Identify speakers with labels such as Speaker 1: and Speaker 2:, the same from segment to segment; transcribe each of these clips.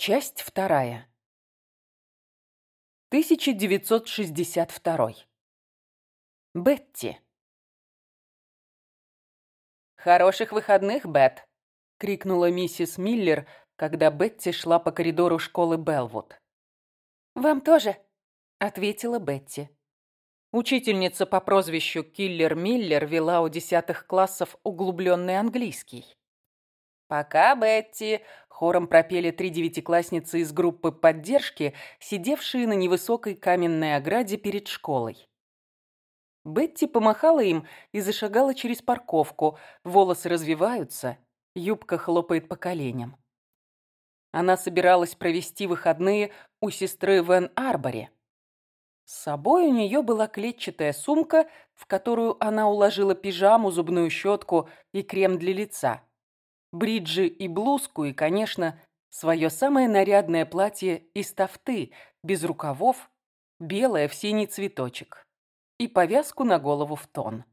Speaker 1: Часть вторая. 1962. Бетти. «Хороших выходных, Бет!» — крикнула миссис Миллер, когда Бетти шла по коридору школы Белвуд.
Speaker 2: «Вам тоже», —
Speaker 1: ответила Бетти. Учительница по прозвищу Киллер Миллер вела у десятых классов углубленный английский. «Пока, Бетти!» — хором пропели три девятиклассницы из группы поддержки, сидевшие на невысокой каменной ограде перед школой. Бетти помахала им и зашагала через парковку. Волосы развиваются, юбка хлопает по коленям. Она собиралась провести выходные у сестры в Эн-Арборе. С собой у нее была клетчатая сумка, в которую она уложила пижаму, зубную щетку и крем для лица бриджи и блузку и, конечно, свое самое нарядное платье из тафты, без рукавов, белое в синий цветочек и повязку на голову в тон.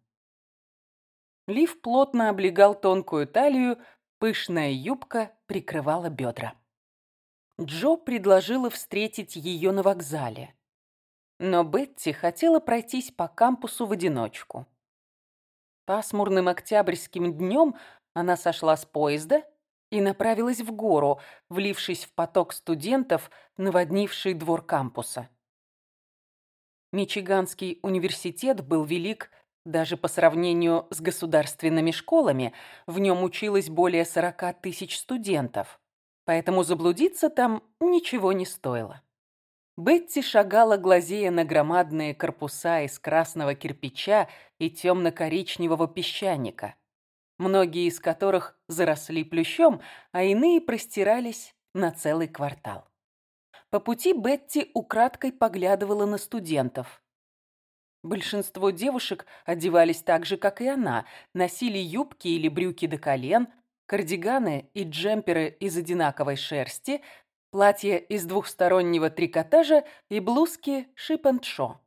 Speaker 1: Лиф плотно облегал тонкую талию, пышная юбка прикрывала бедра. Джо предложила встретить ее на вокзале. Но Бетти хотела пройтись по кампусу в одиночку. Пасмурным октябрьским днем она сошла с поезда и направилась в гору, влившись в поток студентов, наводнивший двор кампуса. Мичиганский университет был велик даже по сравнению с государственными школами, в нем училось более 40 тысяч студентов, поэтому заблудиться там ничего не стоило. Бетти шагала, глазея на громадные корпуса из красного кирпича и темно-коричневого песчаника – многие из которых заросли плющом, а иные простирались на целый квартал. По пути Бетти украдкой поглядывала на студентов. Большинство девушек одевались так же, как и она, носили юбки или брюки до колен, кардиганы и джемперы из одинаковой шерсти, платья из двухстороннего трикотажа и блузки шип-энд-шо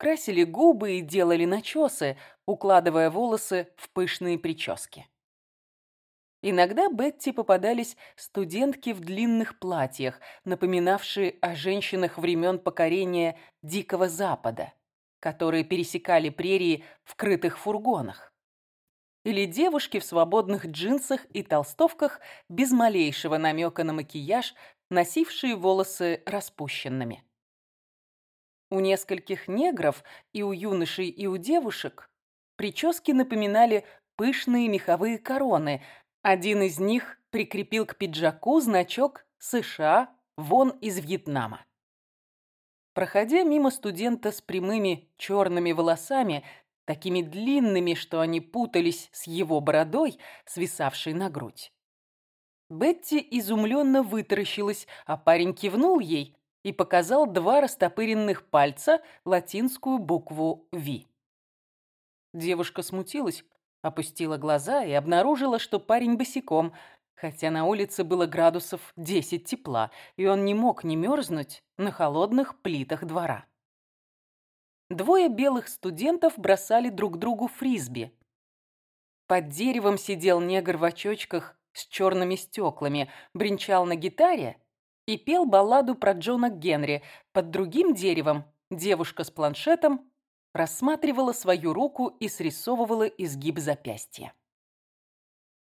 Speaker 1: красили губы и делали начесы, укладывая волосы в пышные прически. Иногда Бетти попадались студентки в длинных платьях, напоминавшие о женщинах времен покорения Дикого Запада, которые пересекали прерии в крытых фургонах. Или девушки в свободных джинсах и толстовках без малейшего намека на макияж, носившие волосы распущенными. У нескольких негров и у юношей, и у девушек прически напоминали пышные меховые короны. Один из них прикрепил к пиджаку значок США вон из Вьетнама. Проходя мимо студента с прямыми черными волосами, такими длинными, что они путались с его бородой, свисавшей на грудь. Бетти изумленно вытаращилась, а парень кивнул ей, и показал два растопыренных пальца латинскую букву «Ви». Девушка смутилась, опустила глаза и обнаружила, что парень босиком, хотя на улице было градусов 10 тепла, и он не мог не мерзнуть на холодных плитах двора. Двое белых студентов бросали друг другу фрисби. Под деревом сидел негр в очочках с черными стеклами, бренчал на гитаре и пел балладу про Джона Генри. Под другим деревом девушка с планшетом рассматривала свою руку и срисовывала изгиб запястья.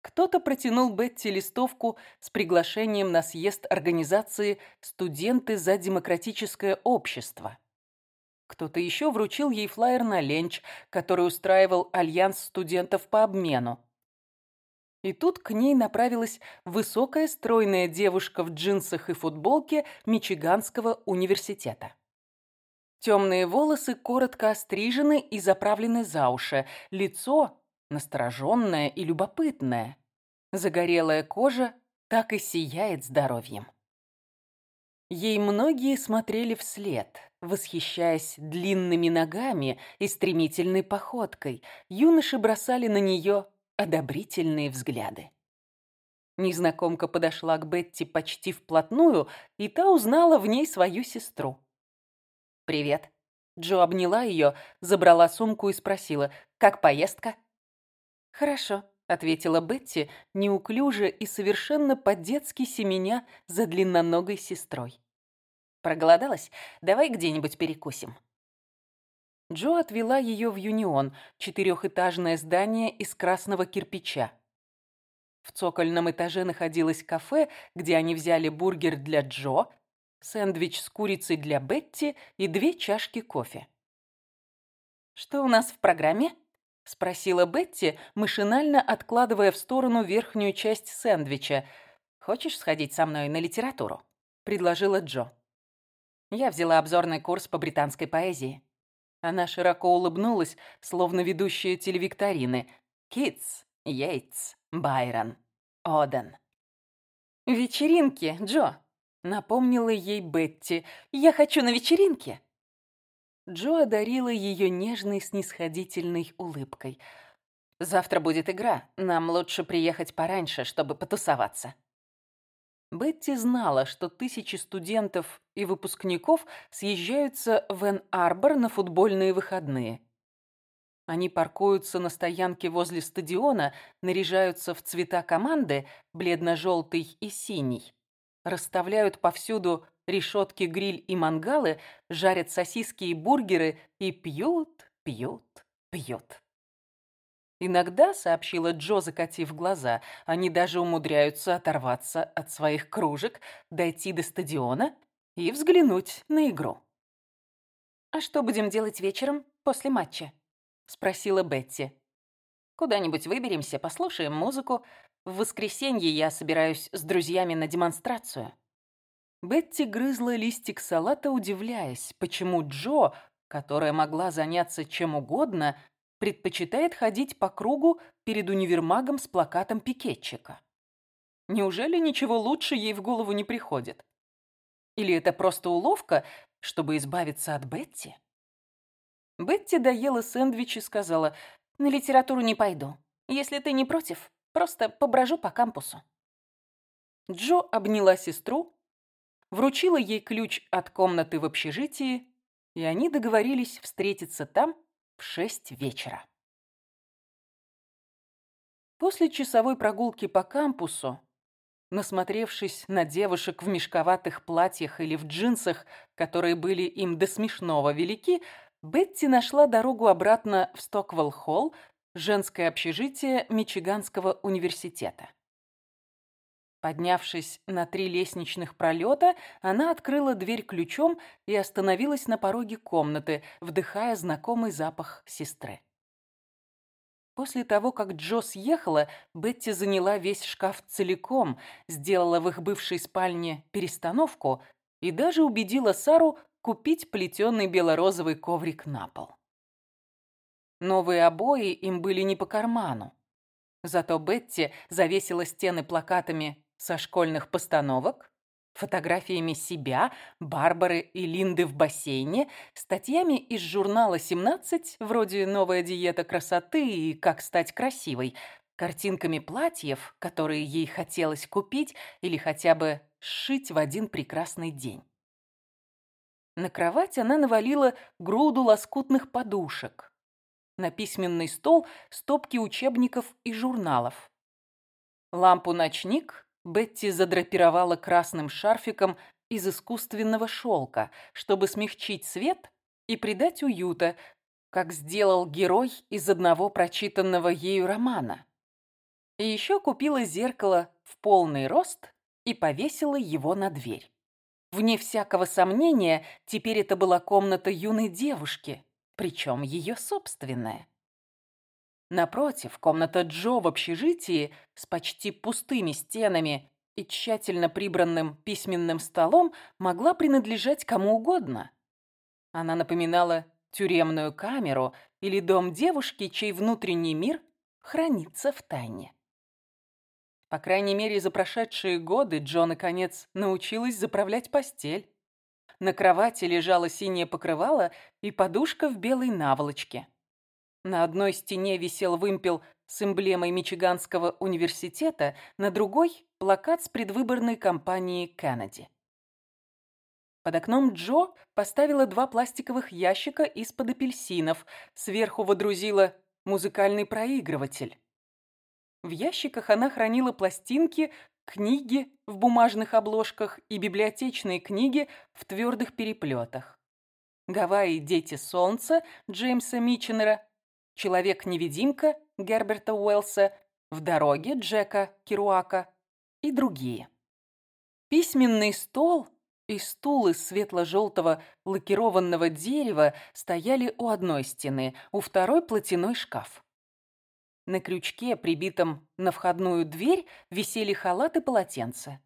Speaker 1: Кто-то протянул Бетти листовку с приглашением на съезд организации «Студенты за демократическое общество». Кто-то еще вручил ей флаер на ленч, который устраивал Альянс студентов по обмену. И тут к ней направилась высокая стройная девушка в джинсах и футболке Мичиганского университета. Темные волосы коротко острижены и заправлены за уши, лицо настороженное и любопытное. Загорелая кожа так и сияет здоровьем. Ей многие смотрели вслед, восхищаясь длинными ногами и стремительной походкой. Юноши бросали на нее одобрительные взгляды. Незнакомка подошла к Бетти почти вплотную, и та узнала в ней свою сестру. «Привет». Джо обняла ее, забрала сумку и спросила, «Как поездка?»
Speaker 2: «Хорошо»,
Speaker 1: ответила Бетти, неуклюже и совершенно по-детски семеня за длинноногой сестрой. «Проголодалась? Давай где-нибудь перекусим». Джо отвела ее в Юнион, четырехэтажное здание из красного кирпича. В цокольном этаже находилось кафе, где они взяли бургер для Джо, сэндвич с курицей для Бетти и две чашки кофе. «Что у нас в программе?» — спросила Бетти, машинально откладывая в сторону верхнюю часть сэндвича. «Хочешь сходить со мной на литературу?» — предложила Джо. Я взяла обзорный курс по британской поэзии. Она широко улыбнулась, словно ведущая телевикторины. «Китс, Йейтс, Байрон, Оден». «Вечеринки, Джо», — напомнила ей Бетти. «Я хочу на вечеринке». Джо одарила ее нежной снисходительной улыбкой. «Завтра будет игра. Нам лучше приехать пораньше, чтобы потусоваться». Бетти знала, что тысячи студентов и выпускников съезжаются в Эн-Арбор на футбольные выходные. Они паркуются на стоянке возле стадиона, наряжаются в цвета команды, бледно-желтый и синий, расставляют повсюду решетки, гриль и мангалы, жарят сосиски и бургеры и пьют, пьют, пьют. Иногда, сообщила Джо, закатив глаза, они даже умудряются оторваться от своих кружек, дойти до стадиона и взглянуть на игру. «А что будем делать вечером после матча?» — спросила Бетти. «Куда-нибудь выберемся, послушаем музыку. В воскресенье я собираюсь с друзьями на демонстрацию». Бетти грызла листик салата, удивляясь, почему Джо, которая могла заняться чем угодно, предпочитает ходить по кругу перед универмагом с плакатом пикетчика. Неужели ничего лучше ей в голову не приходит? Или это просто уловка, чтобы избавиться от Бетти? Бетти доела сэндвич и сказала, «На литературу не пойду. Если ты не против, просто поброжу по кампусу». Джо обняла сестру, вручила ей ключ от комнаты в общежитии, и они договорились встретиться там, в шесть вечера. После часовой прогулки по кампусу, насмотревшись на девушек в мешковатых платьях или в джинсах, которые были им до смешного велики, Бетти нашла дорогу обратно в Стоквелл-холл, женское общежитие Мичиганского университета. Поднявшись на три лестничных пролета, она открыла дверь ключом и остановилась на пороге комнаты, вдыхая знакомый запах сестры. После того, как Джо съехала, Бетти заняла весь шкаф целиком, сделала в их бывшей спальне перестановку и даже убедила Сару купить плетеный белорозовый коврик на пол. Новые обои им были не по карману. Зато Бетти завесила стены плакатами со школьных постановок, фотографиями себя, Барбары и Линды в бассейне, статьями из журнала «17», вроде «Новая диета красоты» и «Как стать красивой», картинками платьев, которые ей хотелось купить или хотя бы сшить в один прекрасный день. На кровать она навалила груду лоскутных подушек. На письменный стол стопки учебников и журналов. Лампу-ночник Бетти задрапировала красным шарфиком из искусственного шелка, чтобы смягчить свет и придать уюта, как сделал герой из одного прочитанного ею романа. И еще купила зеркало в полный рост и повесила его на дверь. Вне всякого сомнения, теперь это была комната юной девушки, причем ее собственная. Напротив, комната Джо в общежитии с почти пустыми стенами и тщательно прибранным письменным столом могла принадлежать кому угодно. Она напоминала тюремную камеру или дом девушки, чей внутренний мир хранится в тайне. По крайней мере, за прошедшие годы Джо, наконец, научилась заправлять постель. На кровати лежало синее покрывало и подушка в белой наволочке. На одной стене висел вымпел с эмблемой Мичиганского университета, на другой – плакат с предвыборной кампанией Кеннеди. Под окном Джо поставила два пластиковых ящика из-под апельсинов, сверху водрузила музыкальный проигрыватель. В ящиках она хранила пластинки, книги в бумажных обложках и библиотечные книги в твердых переплетах. «Гавайи. Дети солнца» Джеймса Митченера, «Человек-невидимка» Герберта Уэллса, «В дороге» Джека Керуака и другие. Письменный стол и стул из светло-желтого лакированного дерева стояли у одной стены, у второй платяной шкаф. На крючке, прибитом на входную дверь, висели халат и полотенце.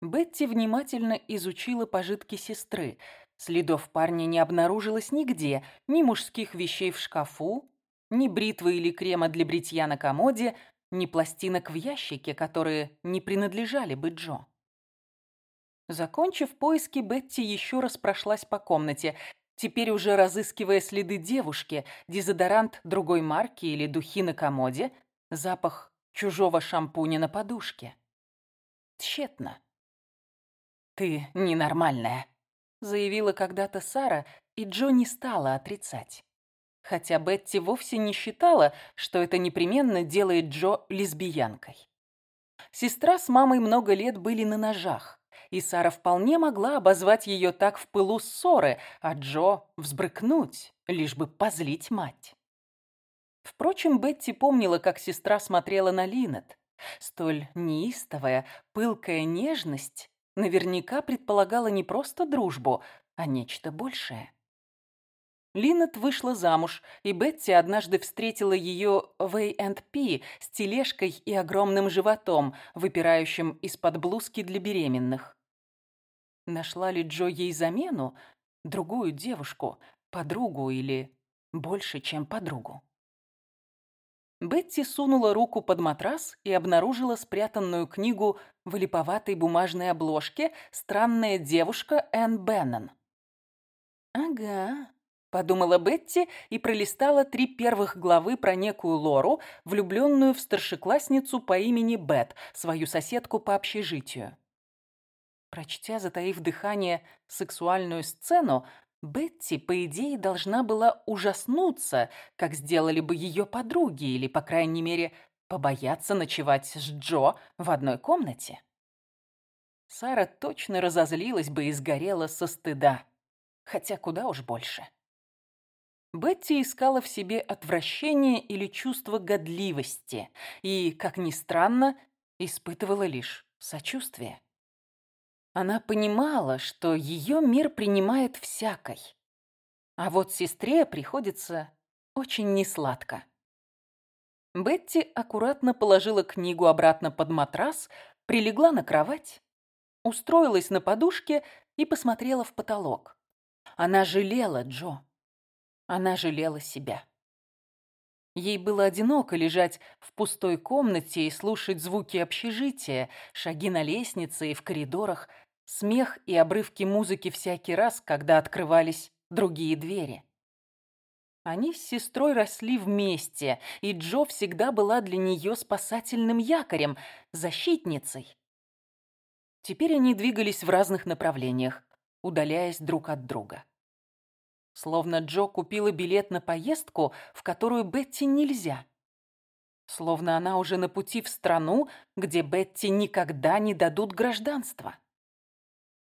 Speaker 1: Бетти внимательно изучила пожитки сестры. Следов парня не обнаружилось нигде, ни мужских вещей в шкафу, ни бритвы или крема для бритья на комоде, ни пластинок в ящике, которые не принадлежали бы Джо. Закончив поиски, Бетти еще раз прошлась по комнате, теперь уже разыскивая следы девушки, дезодорант другой марки или духи на комоде, запах чужого шампуня на подушке. Тщетно. «Ты ненормальная», — заявила когда-то Сара, и Джо не стала отрицать. Хотя Бетти вовсе не считала, что это непременно делает Джо лесбиянкой. Сестра с мамой много лет были на ножах и Сара вполне могла обозвать ее так в пылу ссоры, а Джо взбрыкнуть, лишь бы позлить мать. Впрочем, Бетти помнила, как сестра смотрела на Линет. Столь неистовая, пылкая нежность наверняка предполагала не просто дружбу, а нечто большее. Линет вышла замуж, и Бетти однажды встретила ее в A&P с тележкой и огромным животом, выпирающим из-под блузки для беременных. Нашла ли Джо ей замену, другую девушку, подругу или больше, чем подругу? Бетти сунула руку под матрас и обнаружила спрятанную книгу в липоватой бумажной обложке «Странная девушка Энн Беннон». «Ага», — подумала Бетти и пролистала три первых главы про некую Лору, влюбленную в старшеклассницу по имени Бет, свою соседку по общежитию. Прочтя, затаив дыхание, сексуальную сцену, Бетти, по идее, должна была ужаснуться, как сделали бы ее подруги, или, по крайней мере, побояться ночевать с Джо в одной комнате. Сара точно разозлилась бы и сгорела со стыда, хотя куда уж больше. Бетти искала в себе отвращение или чувство годливости и, как ни странно, испытывала лишь сочувствие. Она понимала, что ее мир принимает всякой. А вот сестре приходится очень несладко. Бетти аккуратно положила книгу обратно под матрас, прилегла на кровать, устроилась на подушке и посмотрела в потолок. Она жалела Джо. Она жалела себя. Ей было одиноко лежать в пустой комнате и слушать звуки общежития, шаги на лестнице и в коридорах, Смех и обрывки музыки всякий раз, когда открывались другие двери. Они с сестрой росли вместе, и Джо всегда была для нее спасательным якорем, защитницей. Теперь они двигались в разных направлениях, удаляясь друг от друга. Словно Джо купила билет на поездку, в которую Бетти нельзя. Словно она уже на пути в страну, где Бетти никогда не дадут гражданства.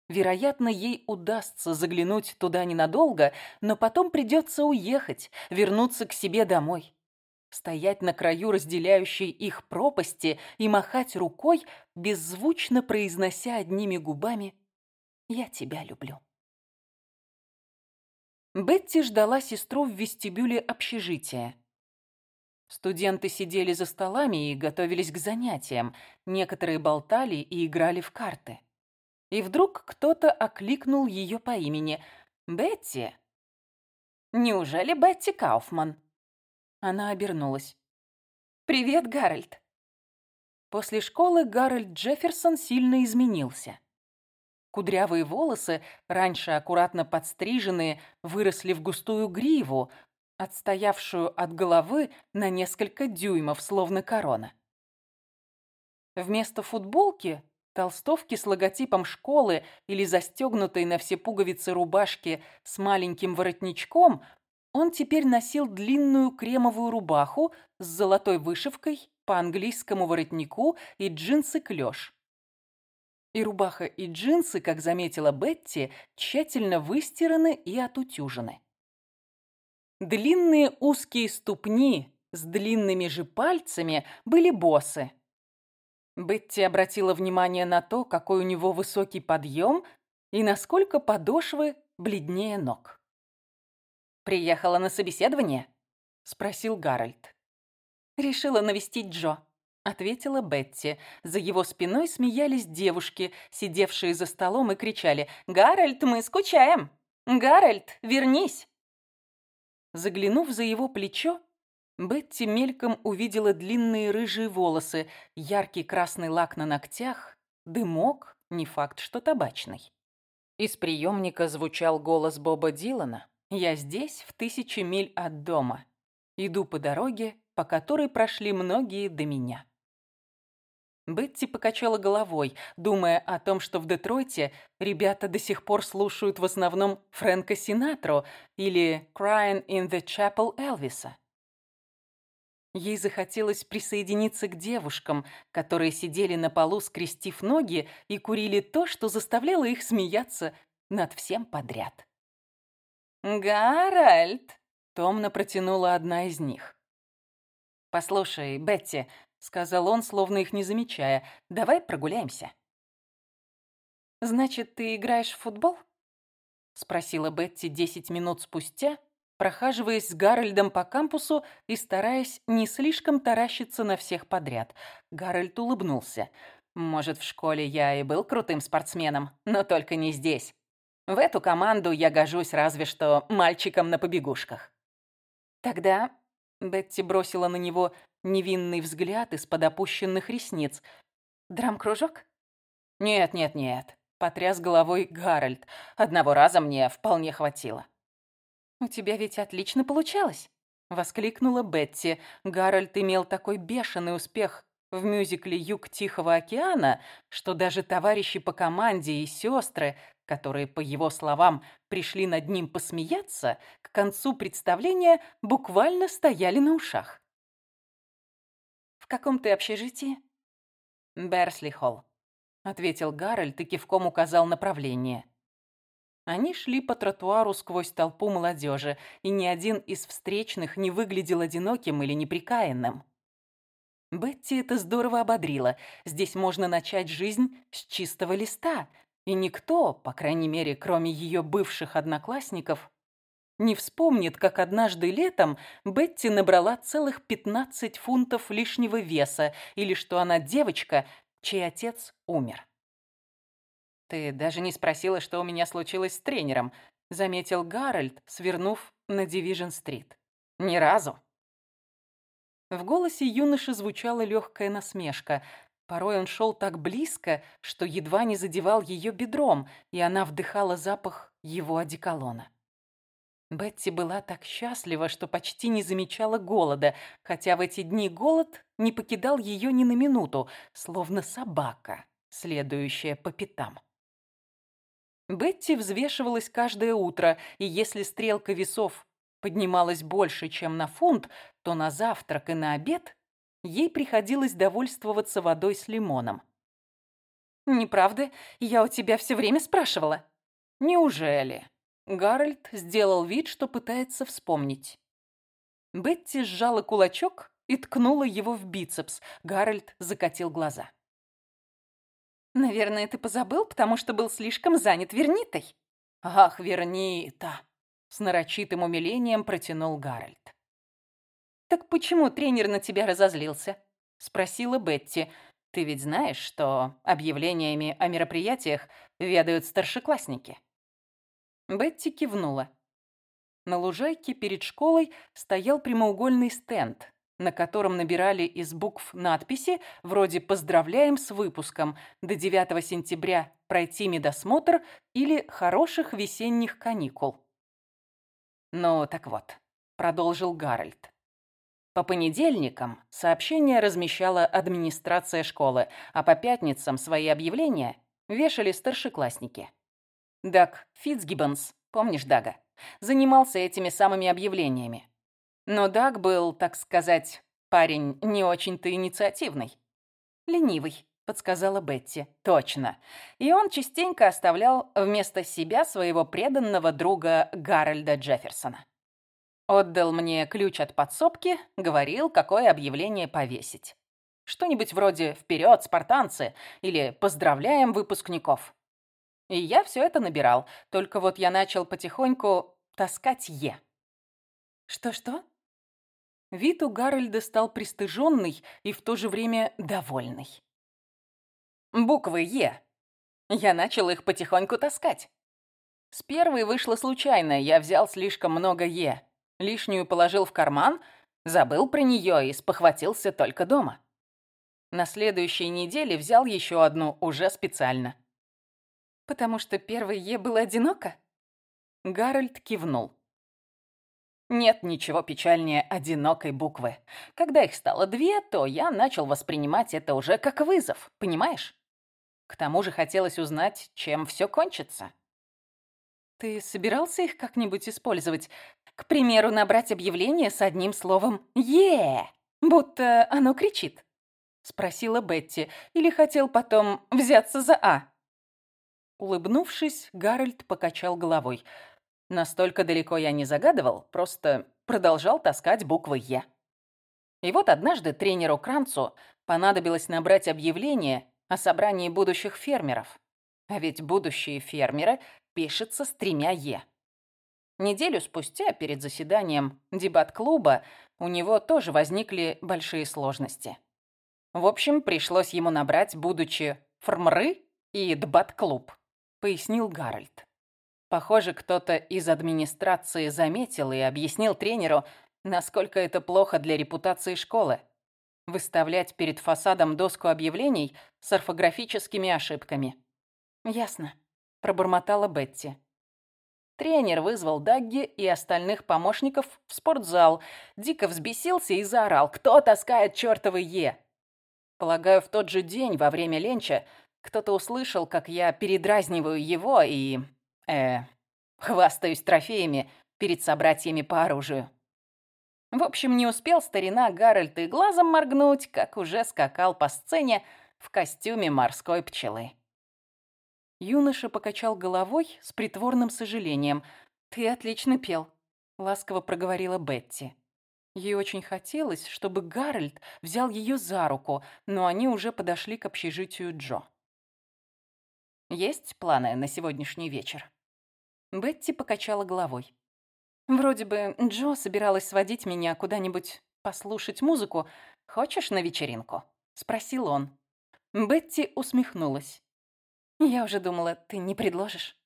Speaker 1: Вероятно, ей удастся заглянуть туда ненадолго, но потом придется уехать, вернуться к себе домой. Стоять на краю разделяющей их пропасти и махать рукой, беззвучно произнося одними губами «Я тебя люблю». Бетти ждала сестру в вестибюле общежития. Студенты сидели за столами и готовились к занятиям. Некоторые болтали и играли в карты. И вдруг кто-то окликнул ее по имени. «Бетти?» «Неужели Бетти Кауфман?» Она обернулась. «Привет, Гарольд!» После школы Гарольд Джефферсон сильно изменился. Кудрявые волосы, раньше аккуратно подстриженные, выросли в густую гриву, отстоявшую от головы на несколько дюймов, словно корона. Вместо футболки толстовки с логотипом школы или застегнутой на все пуговицы рубашки с маленьким воротничком, он теперь носил длинную кремовую рубаху с золотой вышивкой по английскому воротнику и джинсы клеш. И рубаха, и джинсы, как заметила Бетти, тщательно выстираны и отутюжены. Длинные узкие ступни с длинными же пальцами были босы. Бетти обратила внимание на то, какой у него высокий подъем и насколько подошвы бледнее ног. «Приехала на собеседование?» — спросил Гарольд. «Решила навестить Джо», — ответила Бетти. За его спиной смеялись девушки, сидевшие за столом и кричали «Гарольд, мы скучаем! Гарольд, вернись!» Заглянув за его плечо, Бетти мельком увидела длинные рыжие волосы, яркий красный лак на ногтях, дымок, не факт, что табачный. Из приемника звучал голос Боба Дилана. «Я здесь, в тысячи миль от дома. Иду по дороге, по которой прошли многие до меня». Бетти покачала головой, думая о том, что в Детройте ребята до сих пор слушают в основном Фрэнка Синатру или «Crying in the Chapel» Элвиса. Ей захотелось присоединиться к девушкам, которые сидели на полу, скрестив ноги, и курили то, что заставляло их смеяться над всем подряд. «Гарольд!» — томно протянула одна из них. «Послушай, Бетти», — сказал он, словно их не замечая, — «давай прогуляемся». «Значит, ты играешь в футбол?» — спросила Бетти десять минут спустя, прохаживаясь с Гарольдом по кампусу и стараясь не слишком таращиться на всех подряд. Гарольд улыбнулся. «Может, в школе я и был крутым спортсменом, но только не здесь. В эту команду я гожусь разве что мальчиком на побегушках». «Тогда...» — Бетти бросила на него невинный взгляд из-под опущенных ресниц. «Драм-кружок?» «Нет, нет, нет», — потряс головой Гарольд. «Одного раза мне вполне хватило». «У тебя ведь отлично получалось!» — воскликнула Бетти. Гарольд имел такой бешеный успех в мюзикле «Юг Тихого океана», что даже товарищи по команде и сестры, которые, по его словам, пришли над ним посмеяться, к концу представления буквально стояли на ушах. «В каком ты общежитии?» «Берсли-холл», — ответил Гарольд и кивком указал направление. Они шли по тротуару сквозь толпу молодежи, и ни один из встречных не выглядел одиноким или неприкаянным. Бетти это здорово ободрило. Здесь можно начать жизнь с чистого листа, и никто, по крайней мере, кроме ее бывших одноклассников, не вспомнит, как однажды летом Бетти набрала целых 15 фунтов лишнего веса, или что она девочка, чей отец умер. «Ты даже не спросила, что у меня случилось с тренером», — заметил Гарольд, свернув на Дивижн-стрит. «Ни разу». В голосе юноши звучала легкая насмешка. Порой он шел так близко, что едва не задевал ее бедром, и она вдыхала запах его одеколона. Бетти была так счастлива, что почти не замечала голода, хотя в эти дни голод не покидал ее ни на минуту, словно собака, следующая по пятам. Бетти взвешивалась каждое утро, и если стрелка весов поднималась больше, чем на фунт, то на завтрак и на обед ей приходилось довольствоваться водой с лимоном. «Неправда? Я у тебя все время спрашивала». «Неужели?» Гарольд сделал вид, что пытается вспомнить. Бетти сжала кулачок и ткнула его в бицепс. Гарольд закатил глаза.
Speaker 2: Наверное, ты позабыл, потому что был слишком занят Вернитой.
Speaker 1: Ах, Вернита! С нарочитым умилением протянул Гарольд.
Speaker 2: Так почему тренер на тебя разозлился?
Speaker 1: Спросила Бетти. Ты ведь знаешь, что объявлениями о мероприятиях ведают старшеклассники? Бетти кивнула. На лужайке перед школой стоял прямоугольный стенд, на котором набирали из букв надписи вроде «Поздравляем с выпуском», «До 9 сентября пройти медосмотр» или «Хороших весенних каникул». «Ну, так вот», — продолжил Гарольд. По понедельникам сообщение размещала администрация школы, а по пятницам свои объявления вешали старшеклассники. Даг Фитцгиббонс, помнишь Дага, занимался этими самыми объявлениями. Но Даг был, так сказать, Парень не очень-то инициативный.
Speaker 2: Ленивый, подсказала Бетти.
Speaker 1: Точно. И он частенько оставлял вместо себя своего преданного друга Гарольда Джефферсона. Отдал мне ключ от подсобки, говорил, какое объявление повесить. Что-нибудь вроде «Вперед, спартанцы!» или «Поздравляем выпускников!» И я все это набирал, только вот я начал потихоньку таскать «Е».
Speaker 2: Что-что?
Speaker 1: Вид у Гарольда стал пристыженный и в то же время довольный. Буквы «Е». Я начал их потихоньку таскать. С первой вышло случайно, я взял слишком много «Е». Лишнюю положил в карман, забыл про нее и спохватился только дома. На следующей неделе взял еще одну уже специально.
Speaker 2: Потому что первый Е было одиноко?
Speaker 1: Гарольд кивнул. Нет ничего печальнее одинокой буквы. Когда их стало две, то я начал воспринимать это уже как вызов, понимаешь? К тому же хотелось узнать, чем все кончится.
Speaker 2: Ты собирался их как-нибудь использовать? К примеру, набрать объявление с одним словом «Е», будто оно кричит? Спросила Бетти. Или хотел потом взяться за «А»?
Speaker 1: Улыбнувшись, Гарольд покачал головой. Настолько далеко я не загадывал, просто продолжал таскать буквы «Е». И вот однажды тренеру Кранцу понадобилось набрать объявление о собрании будущих фермеров. А ведь будущие фермеры пишется с тремя «Е». Неделю спустя, перед заседанием дебат-клуба, у него тоже возникли большие сложности. В общем, пришлось ему набрать, будучи фрмры и дбат-клуб, пояснил Гарольд. Похоже, кто-то из администрации заметил и объяснил тренеру, насколько это плохо для репутации школы. Выставлять перед фасадом доску объявлений с орфографическими ошибками.
Speaker 2: «Ясно», – пробормотала Бетти.
Speaker 1: Тренер вызвал Дагги и остальных помощников в спортзал, дико взбесился и заорал «Кто таскает чёртовы Е?». Полагаю, в тот же день, во время ленча, кто-то услышал, как я передразниваю его и... э... хвастаюсь трофеями перед собратьями по оружию. В общем, не успел старина Гарольд и глазом моргнуть, как уже скакал по сцене в костюме морской пчелы.
Speaker 2: Юноша покачал головой с притворным сожалением. «Ты отлично пел», — ласково проговорила Бетти. Ей очень хотелось, чтобы Гарольд взял ее за руку, но они уже подошли к общежитию Джо.
Speaker 1: «Есть планы на сегодняшний вечер?»
Speaker 2: Бетти покачала головой. «Вроде бы Джо собиралась сводить меня куда-нибудь послушать музыку. Хочешь на вечеринку?» — спросил он. Бетти усмехнулась. Я уже думала, ты не предложишь.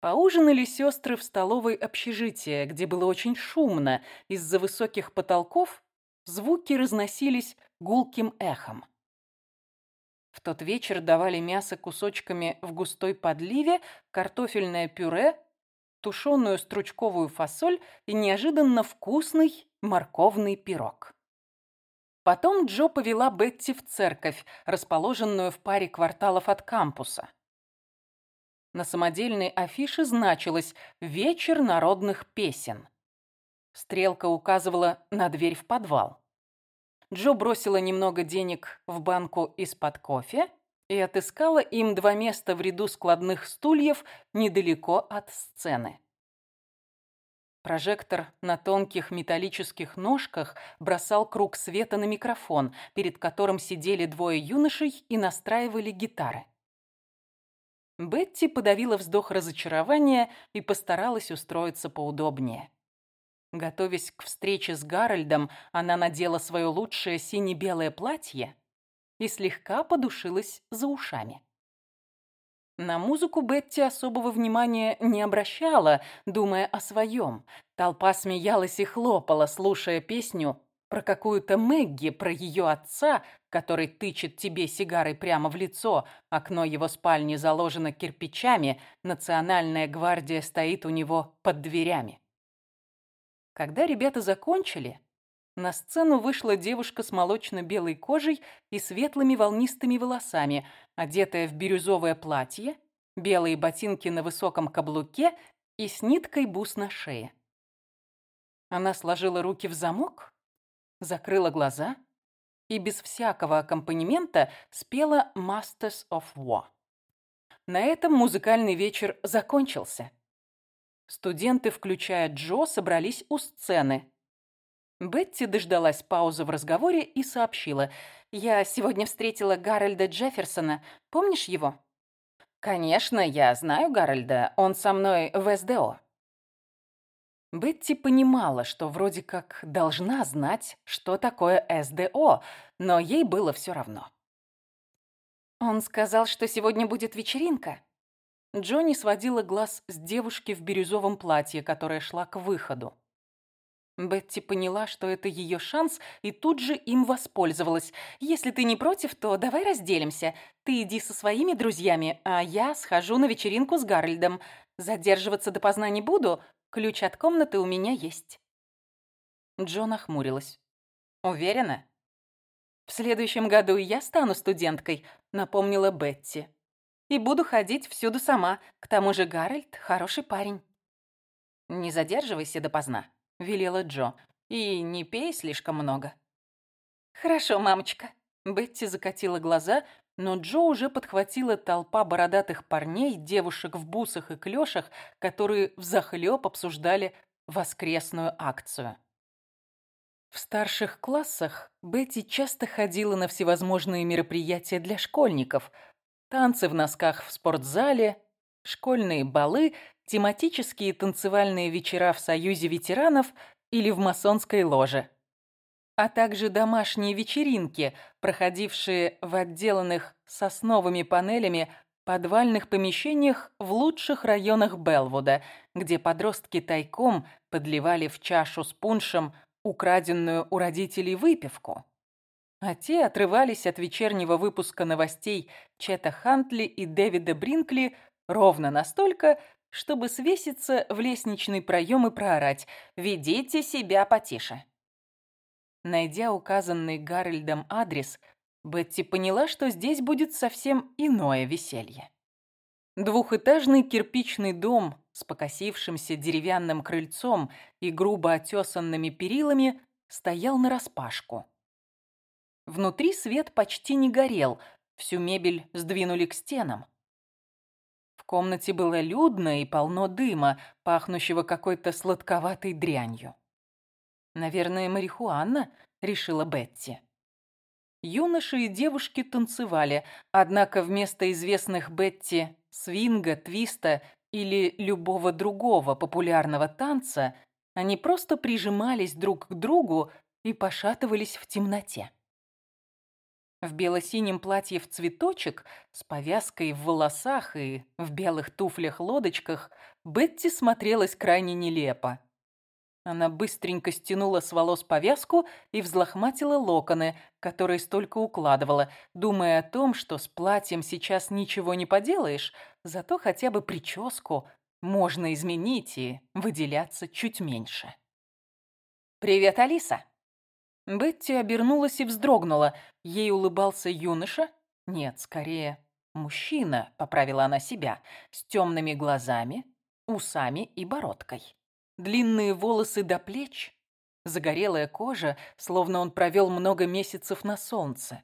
Speaker 1: Поужинали сестры в столовой общежития, где было очень шумно. Из-за высоких потолков звуки разносились гулким эхом. В тот вечер давали мясо кусочками в густой подливе, картофельное пюре, тушеную стручковую фасоль и неожиданно вкусный морковный пирог. Потом Джо повела Бетти в церковь, расположенную в паре кварталов от кампуса. На самодельной афише значилось «Вечер народных песен». Стрелка указывала на дверь в подвал. Джо бросила немного денег в банку из-под кофе и отыскала им два места в ряду складных стульев недалеко от сцены. Прожектор на тонких металлических ножках бросал круг света на микрофон, перед которым сидели двое юношей и настраивали гитары. Бетти подавила вздох разочарования и постаралась устроиться поудобнее. Готовясь к встрече с Гарольдом, она надела свое лучшее сине-белое платье и слегка подушилась за ушами. На музыку Бетти особого внимания не обращала, думая о своем. Толпа смеялась и хлопала, слушая песню про какую-то Мэгги, про ее отца, который тычет тебе сигарой прямо в лицо, окно его спальни заложено кирпичами, национальная гвардия стоит у него под дверями. Когда ребята закончили, на сцену вышла девушка с молочно-белой кожей и светлыми волнистыми волосами, одетая в бирюзовое платье, белые ботинки на высоком каблуке и с ниткой бус на шее. Она сложила руки в замок закрыла глаза и без всякого аккомпанемента спела «Masters of War». На этом музыкальный вечер закончился. Студенты, включая Джо, собрались у сцены. Бетти дождалась паузы в разговоре и сообщила. «Я сегодня встретила Гарольда Джефферсона. Помнишь его?» «Конечно, я знаю Гарольда. Он со мной в СДО». Бетти понимала, что вроде как должна знать, что такое СДО, но ей было все равно. «Он сказал, что сегодня будет вечеринка». Джонни сводила глаз с девушки в бирюзовом платье, которая шла к выходу. Бетти поняла, что это ее шанс, и тут же им воспользовалась. «Если ты не против, то давай разделимся. Ты иди со своими друзьями, а я схожу на вечеринку с Гарольдом. Задерживаться допоздна не буду, ключ от комнаты у меня есть». Джо нахмурилась. «Уверена?» «В следующем году я стану студенткой», — напомнила Бетти. «И буду ходить всюду сама. К тому же Гарольд — хороший парень». «Не задерживайся допоздна», — велела Джо. «И не пей слишком много». «Хорошо, мамочка». Бетти закатила глаза, но Джо уже подхватила толпа бородатых парней, девушек в бусах и клёшах, которые взахлёб обсуждали воскресную акцию. В старших классах Бетти часто ходила на всевозможные мероприятия для школьников. Танцы в носках в спортзале, школьные балы, тематические танцевальные вечера в Союзе ветеранов или в масонской ложе. А также домашние вечеринки, проходившие в отделанных сосновыми панелями подвальных помещениях в лучших районах Белвуда, где подростки тайком подливали в чашу с пуншем украденную у родителей выпивку. А те отрывались от вечернего выпуска новостей Чета Хантли и Дэвида Бринкли ровно настолько, чтобы свеситься в лестничный проем и проорать «Ведите себя потише». Найдя указанный Гарольдом адрес, Бетти поняла, что здесь будет совсем иное веселье. Двухэтажный кирпичный дом с покосившимся деревянным крыльцом и грубо отесанными перилами стоял нараспашку. Внутри свет почти не горел, всю мебель сдвинули к стенам. В комнате было людно и полно дыма, пахнущего какой-то сладковатой дрянью. «Наверное, марихуана», — решила Бетти. Юноши и девушки танцевали, однако вместо известных Бетти свинга, твиста или любого другого популярного танца, они просто прижимались друг к другу и пошатывались в темноте. В бело-синем платье в цветочек, с повязкой в волосах и в белых туфлях-лодочках Бетти смотрелась крайне нелепо. Она быстренько стянула с волос повязку и взлохматила локоны, которые столько укладывала, думая о том, что с платьем сейчас ничего не поделаешь, зато хотя бы прическу можно изменить и выделяться чуть меньше. «Привет, Алиса!» Бетти обернулась и вздрогнула. Ей улыбался юноша? Нет, скорее, мужчина, поправила она себя, с темными глазами, усами и бородкой. Длинные волосы до плеч, загорелая кожа, словно он провел много месяцев на солнце.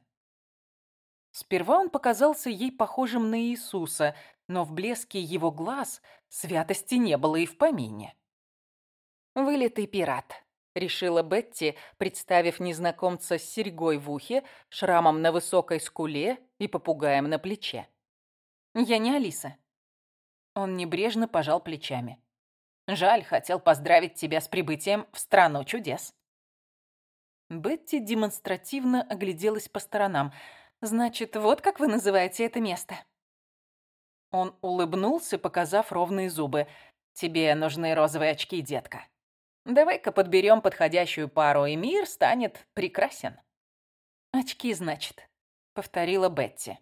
Speaker 1: Сперва он показался ей похожим на Иисуса, но в блеске его глаз святости не было и в помине. «Вылитый пират», — решила Бетти, представив незнакомца с серьгой в ухе, шрамом на высокой скуле и попугаем на плече. «Я не Алиса». Он небрежно пожал плечами. Жаль, хотел поздравить тебя с прибытием в страну чудес». Бетти демонстративно огляделась по сторонам. «Значит, вот как вы называете это место?» Он улыбнулся, показав ровные зубы. «Тебе нужны розовые очки, детка. Давай-ка подберем подходящую пару, и мир станет прекрасен». «Очки, значит», — повторила Бетти.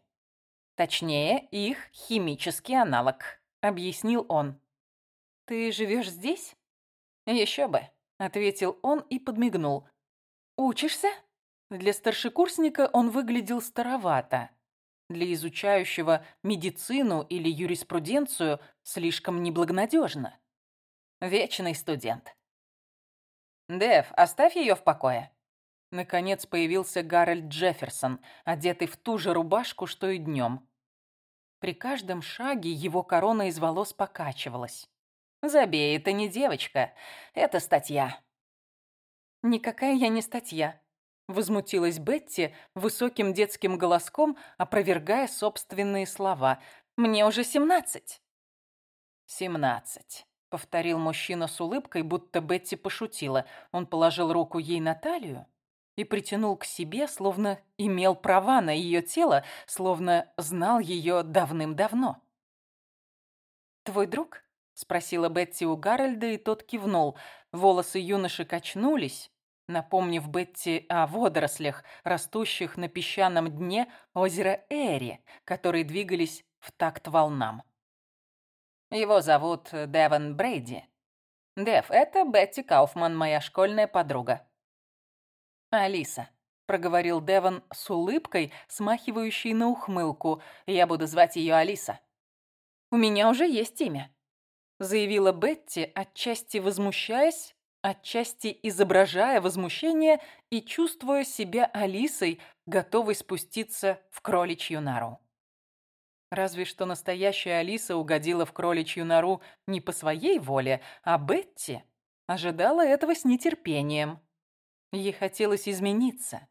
Speaker 1: «Точнее, их химический аналог», — объяснил он. «Ты живешь здесь?» «Еще бы», — ответил он и подмигнул. «Учишься?» Для старшекурсника он выглядел старовато. Для изучающего медицину или юриспруденцию слишком неблагонадежно. Вечный студент. «Дэв, оставь ее в покое». Наконец появился Гарольд Джефферсон, одетый в ту же рубашку, что и днем. При каждом шаге его корона из волос покачивалась. «Забей, это не девочка, это статья».
Speaker 2: «Никакая я не статья», — возмутилась Бетти высоким детским голоском, опровергая собственные слова. «Мне уже семнадцать».
Speaker 1: «Семнадцать», — повторил мужчина с улыбкой, будто Бетти пошутила. Он положил руку ей на талию и притянул к себе, словно имел права на ее тело, словно знал ее давным-давно.
Speaker 2: «Твой друг?» — спросила Бетти у Гарольда, и тот кивнул. Волосы юноши качнулись, напомнив Бетти о водорослях, растущих на песчаном дне озера Эри, которые двигались в такт волнам.
Speaker 1: «Его зовут Деван Брейди. Дев, это Бетти Кауфман, моя школьная подруга.
Speaker 2: «Алиса», — проговорил Деван с улыбкой, смахивающей на ухмылку. «Я буду звать ее Алиса». «У меня уже есть имя», — заявила Бетти, отчасти возмущаясь, отчасти изображая возмущение и чувствуя себя Алисой, готовой спуститься в кроличью нору. Разве что настоящая Алиса угодила в кроличью нору не по своей воле, а Бетти ожидала этого с нетерпением. Ей хотелось измениться.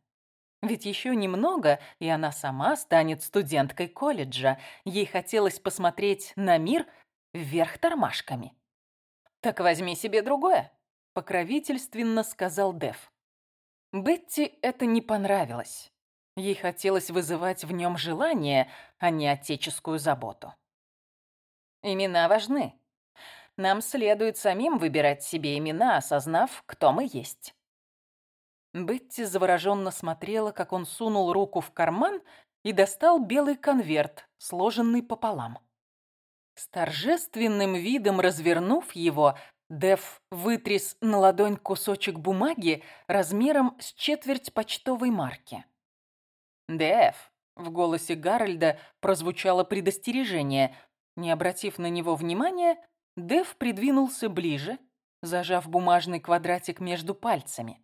Speaker 2: Ведь еще немного, и она сама станет студенткой колледжа. Ей хотелось посмотреть на мир вверх тормашками. «Так возьми себе другое», — покровительственно сказал Дев. Бетти это не понравилось. Ей хотелось вызывать в нем желание, а не отеческую заботу. «Имена важны. Нам следует самим выбирать себе имена, осознав, кто мы есть». Бетти завороженно смотрела, как он сунул руку в карман и достал белый конверт, сложенный пополам. С торжественным видом развернув его, Дев вытряс на ладонь кусочек бумаги размером с четверть почтовой марки. «Дев!» — в голосе Гарольда прозвучало предостережение. Не обратив на него внимания, Дев придвинулся ближе, зажав бумажный квадратик между пальцами.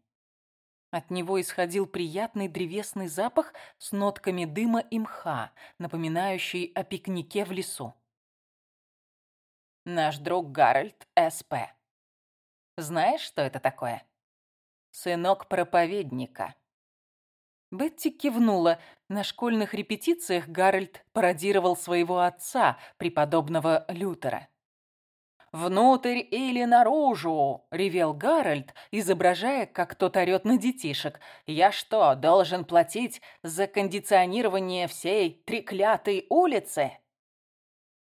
Speaker 2: От него исходил приятный древесный запах с нотками дыма и мха, напоминающий о пикнике в лесу. Наш друг Гарольд С.П. Знаешь, что это такое? Сынок проповедника. Бетти кивнула. На школьных репетициях Гарольд пародировал своего отца, преподобного Лютера. «Внутрь или наружу!» — ревел Гарольд, изображая, как тот орёт на детишек. «Я что, должен платить за кондиционирование всей треклятой улицы?»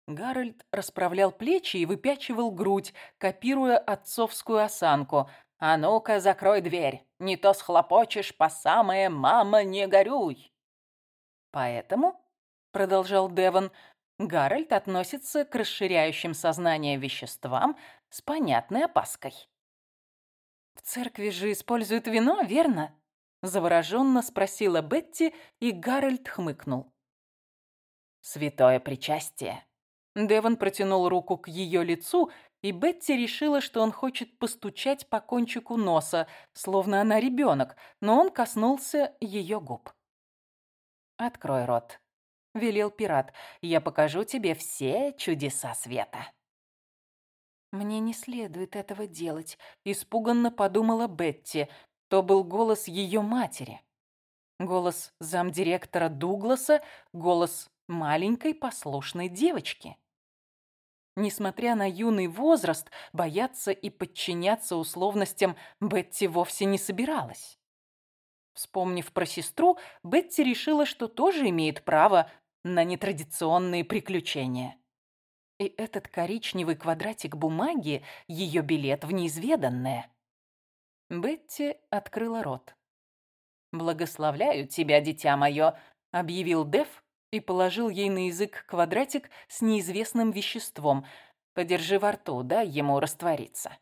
Speaker 2: Гарольд расправлял плечи и выпячивал грудь, копируя отцовскую осанку. «А ну-ка, закрой дверь, не то схлопочешь по самое «мама, не горюй!» «Поэтому», — продолжал Девон, Гарольд относится к расширяющим сознание веществам с понятной опаской. «В церкви же используют вино, верно?» Завороженно спросила Бетти, и Гарольд хмыкнул. «Святое причастие». Девон протянул руку к ее лицу, и Бетти решила, что он хочет постучать по кончику носа, словно она ребенок, но он коснулся ее губ. «Открой рот», — велел пират. «Я покажу тебе все чудеса света». «Мне не следует этого делать», — испуганно подумала Бетти. То был голос ее матери. Голос замдиректора Дугласа, голос маленькой послушной девочки. Несмотря на юный возраст, бояться и подчиняться условностям Бетти вовсе не собиралась. Вспомнив про сестру, Бетти решила, что тоже имеет право на нетрадиционные приключения. И этот коричневый квадратик бумаги — ее билет в неизведанное. Бетти открыла рот. «Благословляю тебя, дитя мое», — объявил Дев и положил ей на язык квадратик с неизвестным веществом. «Подержи во рту, дай ему раствориться».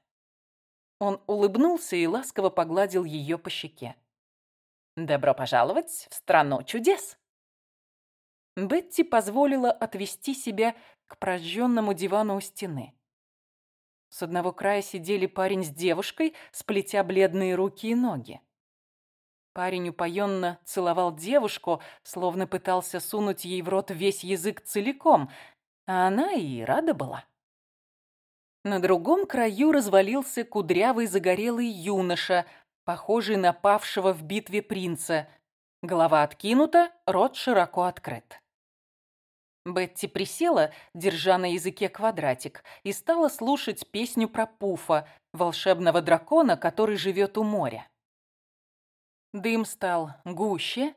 Speaker 2: Он улыбнулся и ласково погладил ее по щеке. «Добро пожаловать в страну чудес!» Бетти позволила отвести себя к прожженному дивану у стены. С одного края сидели парень с девушкой, сплетя бледные руки и ноги.
Speaker 1: Парень упоенно целовал девушку, словно пытался сунуть ей в рот весь язык целиком, а она и рада была. На другом краю развалился кудрявый загорелый юноша, похожий на павшего в битве принца. Голова откинута, рот широко открыт. Бетти присела, держа на языке квадратик, и стала слушать песню про Пуфа, волшебного дракона, который живет у моря. Дым стал гуще,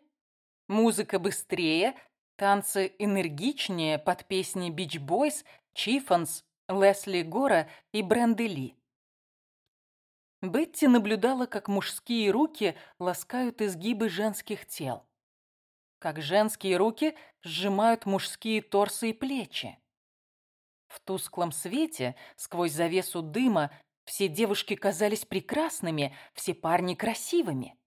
Speaker 1: музыка быстрее, танцы энергичнее под песни Beach Boys, Чифанс, Лесли Гора и Бренды Ли. Бетти наблюдала, как мужские руки ласкают изгибы женских тел как женские руки сжимают мужские торсы и плечи. В тусклом свете, сквозь завесу дыма, все девушки казались прекрасными, все парни красивыми.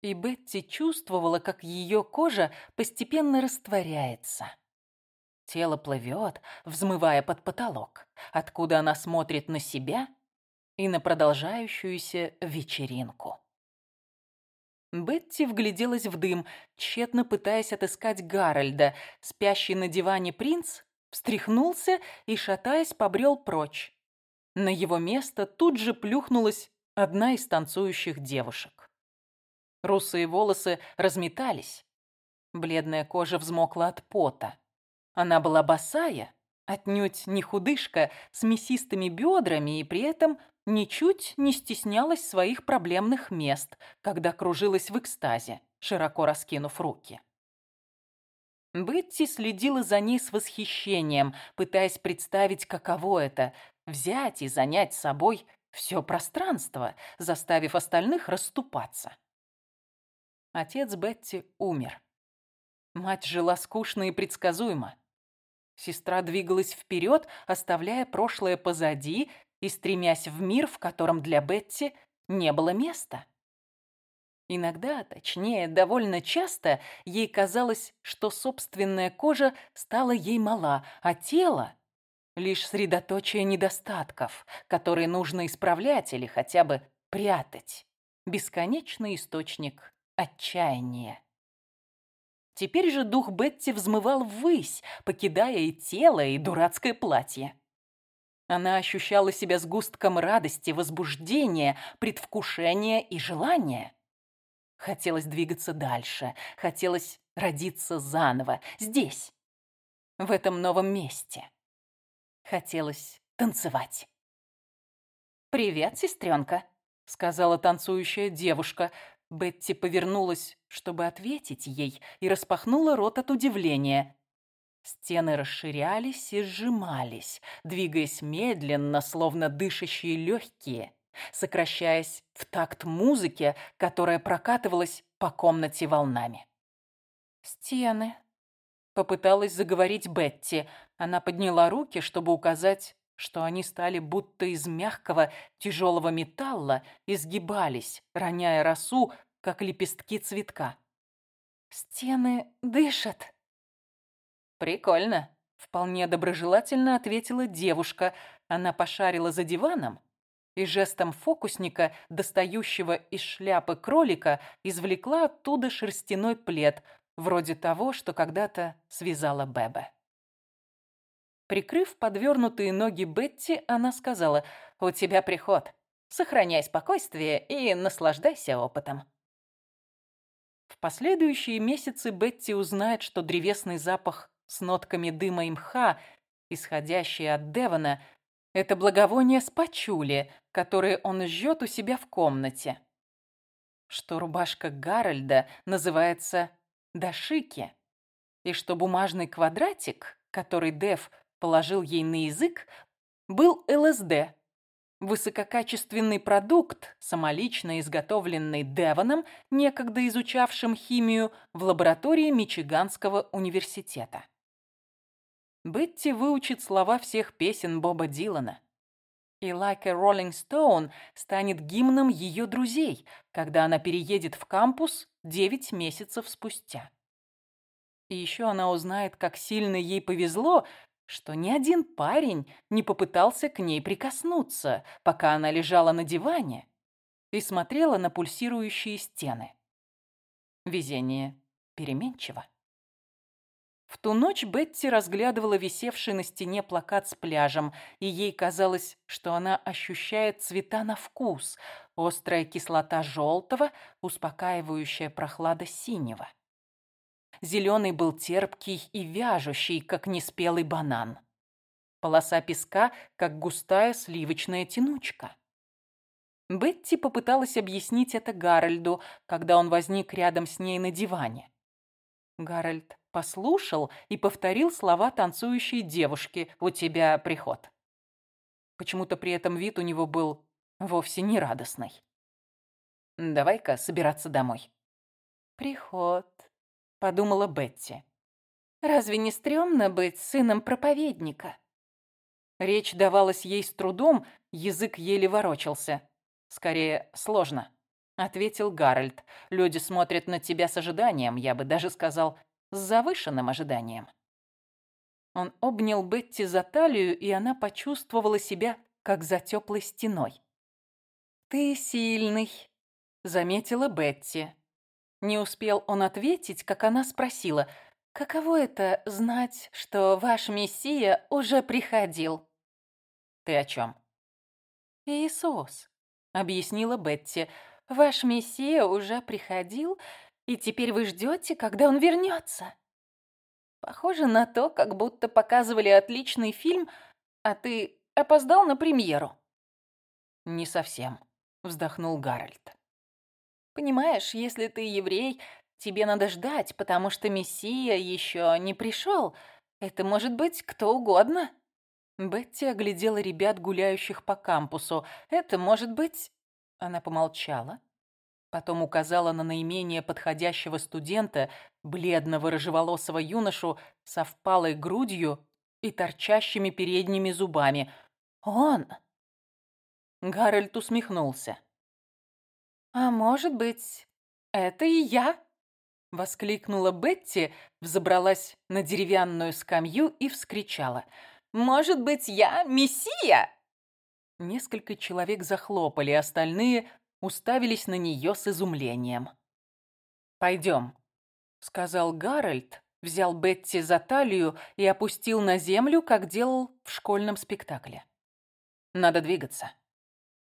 Speaker 1: И Бетти чувствовала, как ее кожа постепенно растворяется. Тело плывет, взмывая под потолок, откуда она смотрит на себя и на продолжающуюся вечеринку. Бетти вгляделась в дым, тщетно пытаясь отыскать Гарольда. Спящий на диване принц встряхнулся и, шатаясь, побрел прочь. На его место тут же плюхнулась одна из танцующих девушек. Русые волосы разметались. Бледная кожа взмокла от пота. Она была босая, отнюдь не худышка, с мясистыми бедрами и при этом ничуть не стеснялась своих проблемных мест, когда кружилась в экстазе, широко раскинув руки. Бетти следила за ней с восхищением, пытаясь представить, каково это – взять и занять собой все пространство, заставив остальных расступаться. Отец Бетти умер. Мать жила скучно и предсказуемо. Сестра двигалась вперед, оставляя прошлое позади и стремясь в мир, в котором для Бетти не было места. Иногда, точнее, довольно часто, ей казалось, что собственная кожа стала ей мала, а тело — лишь средоточие недостатков, которые нужно исправлять или хотя бы прятать. Бесконечный источник отчаяния. Теперь же дух Бетти взмывал ввысь, покидая и тело, и дурацкое платье. Она ощущала себя сгустком радости, возбуждения, предвкушения и желания. Хотелось двигаться дальше, хотелось родиться заново, здесь, в этом новом месте. Хотелось танцевать. «Привет, сестренка», — сказала танцующая девушка. Бетти повернулась, чтобы ответить ей, и распахнула рот от удивления. Стены расширялись и сжимались, двигаясь медленно, словно дышащие легкие, сокращаясь в такт музыки, которая прокатывалась по комнате волнами. «Стены», — попыталась заговорить Бетти. Она подняла руки, чтобы указать, что они стали будто из мягкого тяжелого металла и сгибались, роняя росу, как лепестки цветка. «Стены дышат», «Прикольно», — вполне доброжелательно ответила девушка. Она пошарила за диваном и жестом фокусника, достающего из шляпы кролика, извлекла оттуда шерстяной плед, вроде того, что когда-то связала Бебе. Прикрыв подвернутые ноги Бетти, она сказала, «У тебя приход. Сохраняй спокойствие и наслаждайся опытом». В последующие месяцы Бетти узнает, что древесный запах с нотками дыма и мха, исходящие от Девона, это благовоние с пачули, которое он жжет у себя в комнате. Что рубашка Гарольда называется дашики, и что бумажный квадратик, который Дев положил ей на язык, был ЛСД, высококачественный продукт, самолично изготовленный Девоном, некогда изучавшим химию в лаборатории Мичиганского университета. Бетти выучит слова всех песен Боба Дилана. И «Like a Rolling Stone» станет гимном ее друзей, когда она переедет в кампус девять месяцев спустя. И еще она узнает, как сильно ей повезло, что ни один парень не попытался к ней прикоснуться, пока она лежала на диване и смотрела на пульсирующие стены. Везение переменчиво. В ту ночь Бетти разглядывала висевший на стене плакат с пляжем, и ей казалось, что она ощущает цвета на вкус, острая кислота желтого, успокаивающая прохлада синего. Зеленый был терпкий и вяжущий, как неспелый банан. Полоса песка, как густая сливочная тянучка. Бетти попыталась объяснить это Гарольду, когда он возник рядом с ней на диване. Гарольд послушал и повторил слова танцующей девушки «У тебя приход». Почему-то при этом вид у него был вовсе не радостный. «Давай-ка собираться домой».
Speaker 2: «Приход», — подумала Бетти. «Разве не стрёмно быть сыном проповедника?»
Speaker 1: Речь давалась ей с трудом, язык еле ворочался. Скорее, сложно ответил Гарольд. Люди смотрят на тебя с ожиданием, я бы даже сказал, с завышенным ожиданием. Он обнял Бетти за талию, и она почувствовала себя, как за теплой стеной. «Ты сильный», — заметила Бетти. Не успел он ответить, как она спросила, «Каково это знать, что ваш Мессия уже приходил?» «Ты о чем?» «Иисус», — объяснила Бетти. Ваш мессия уже приходил, и теперь вы ждете, когда он вернется. Похоже на то, как будто показывали отличный фильм, а ты опоздал на премьеру. Не совсем, вздохнул Гарольд. Понимаешь, если ты еврей, тебе надо ждать, потому что мессия еще не пришел. Это может быть кто угодно. Бетти оглядела ребят, гуляющих по кампусу. Это может быть она помолчала, потом указала на наименее подходящего студента, бледного рыжеволосого юношу со впалой грудью и торчащими передними зубами. «Он!» Гарольд усмехнулся. «А может быть, это и я?» Воскликнула Бетти, взобралась на деревянную скамью и вскричала. «Может быть, я Мессия?» Несколько человек захлопали, остальные уставились на нее с изумлением. «Пойдем», — сказал Гарольд, взял Бетти за талию и опустил на землю, как делал в школьном спектакле. «Надо двигаться».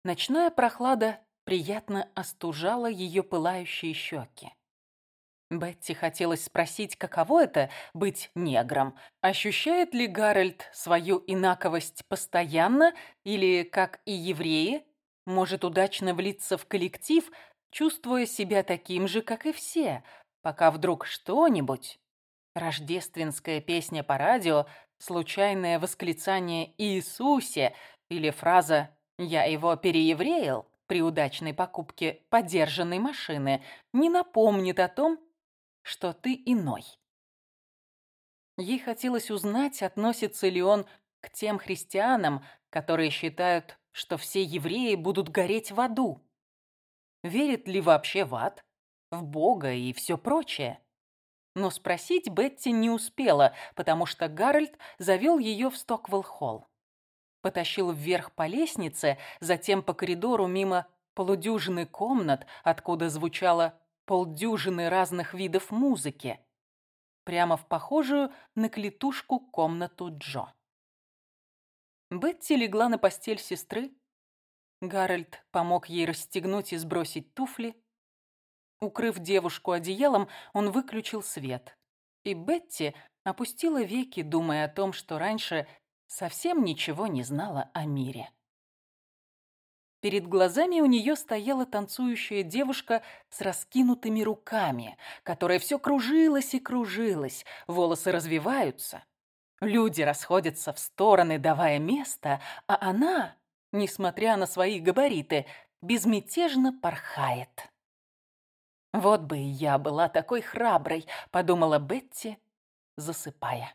Speaker 1: Ночная прохлада приятно остужала ее пылающие щеки. Бетти хотелось спросить, каково это — быть негром. Ощущает ли Гарольд свою инаковость постоянно или, как и евреи, может удачно влиться в коллектив, чувствуя себя таким же, как и все, пока вдруг что-нибудь, рождественская песня по радио, случайное восклицание «Иисусе» или фраза «Я его переевреил» при удачной покупке подержанной машины не напомнит о том, что ты иной. Ей хотелось узнать, относится ли он к тем христианам, которые считают, что все евреи будут гореть в аду. Верит ли вообще в ад, в Бога и все прочее? Но спросить Бетти не успела, потому что Гарольд завел ее в Стоквелл-холл. Потащил вверх по лестнице, затем по коридору мимо полудюжины комнат, откуда звучала полдюжины разных видов музыки, прямо в похожую на клетушку комнату Джо. Бетти легла на постель сестры. Гарольд помог ей расстегнуть и сбросить туфли. Укрыв девушку одеялом, он выключил свет. И Бетти опустила веки, думая о том, что раньше совсем ничего не знала о мире. Перед глазами у нее стояла танцующая девушка с раскинутыми руками, которая все кружилась и кружилась, волосы развиваются. Люди расходятся в стороны, давая место, а она, несмотря на свои габариты, безмятежно порхает. «Вот бы и я была такой храброй», — подумала Бетти, засыпая.